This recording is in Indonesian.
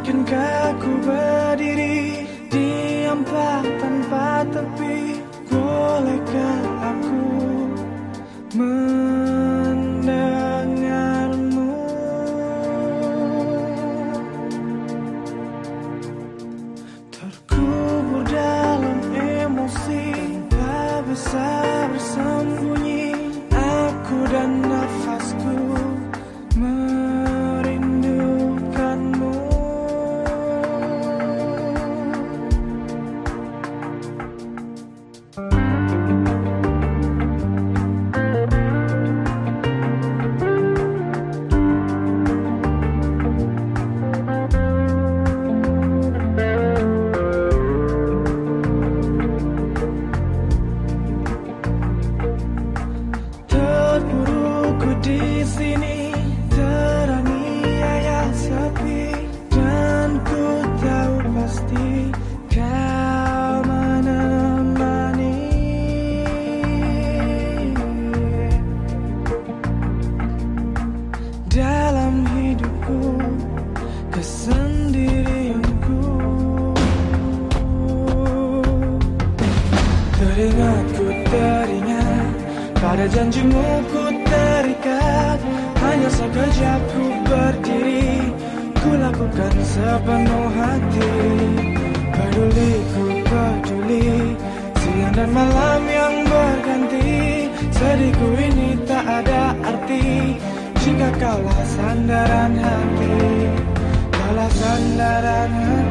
Yakinkah ku berdiri Diam tanpa tepi? Bolehkah aku mendengarmu? Terkubur dalam emosi Tak bisa bersembunyi. Aku dan nafasku sini teraniaya sepi dan ku tahu pasti kau menemani. Dalam hidupku kesendirianku Teringat ku teringat Pada janjimu ku terikat Hanya sekejap ku berdiri. Ku lakukan sepenuh hati Peduli ku peduli. Siang dan malam yang berganti Sedihku ini tak ada arti. Jika kaulah sandaran hati Kaulah sandaran hati